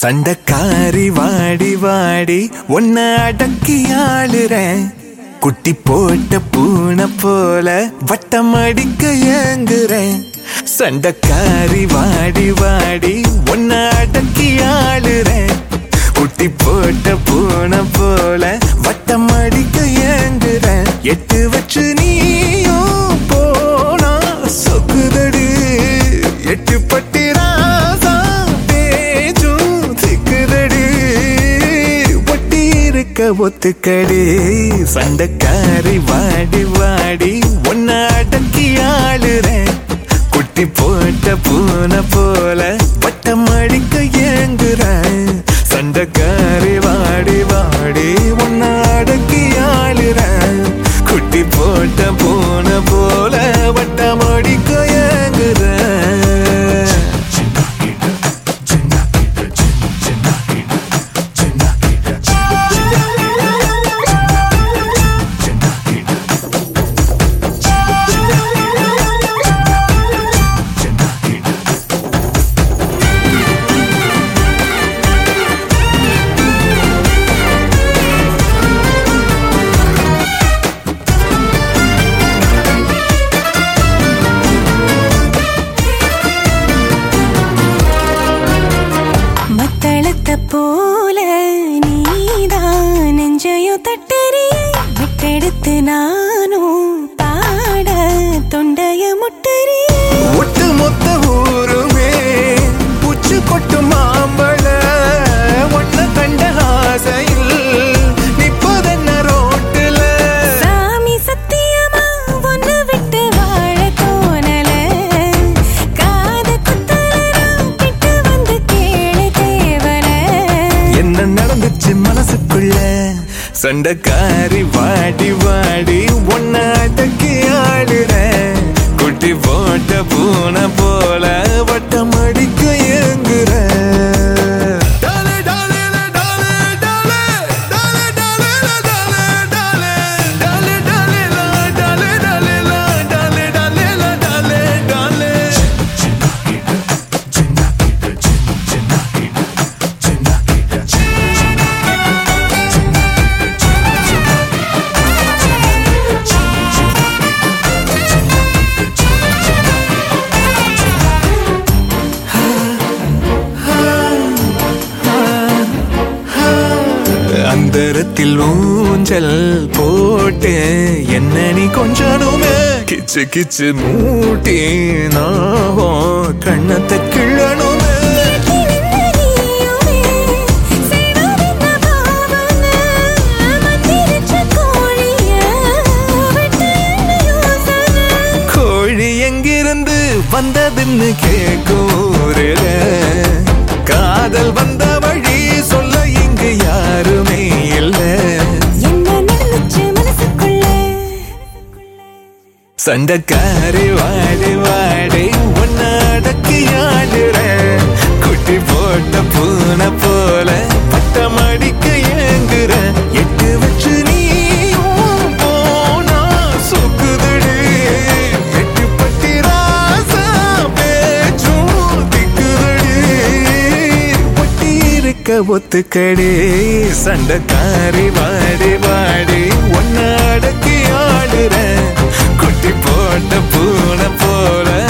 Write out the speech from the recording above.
சண்டக்காரி வாடி வாடி உன்னை அடக்கி ஆளுறேன். குட்டி போட்ட பூனை போல வட்டம் அடிக்க ஏங்குறேன். சண்டக்காரி வாடி வாடி உன்னை அடக்கி ஆளுறேன். குட்டி போட்ட பூனை போல வட்டம் அடிக்க ஏங்குறேன். எட்டு வச்சு நீயும் போனா சொக்குதடி. எட்டு பட்டு இருக்க ஒத்துக்கடி. சண்டக்காரி வாடி வாடி உன்னை அடக்கி ஆளுறேன் குட்டி போட்ட பூனை போல பட்டம் அடிக்க इतना சண்டக்காரி வாடி வாடி உதரத்தில் ஊஞ்சல் போட்டு என்ன நீ கொஞ்சனுமே? கிச்சு கிச்சு மூட்டி நாவோ கண்ணத்தை கிள்ளணுமே. கோழி எங்கிருந்து வந்ததுன்னு கேக்கூரல சொந்தக்காரி வாடி வாடி உன்னடக்கு ஆடுற குட்டி போட்ட பூனை போல பட்டம் அடிக்க ஏங்குற. எட்டு வச்சு நீ போனா சொக்குதடி. எட்டு பட்டி ராசா பேச்சும் திக்குதடி. ஒட்டி இருக்க ஒத்துக்கடி சண்டைக்காரி வாடி வாடி உன்னடக்கு குட்டி போட்ட பூனை போல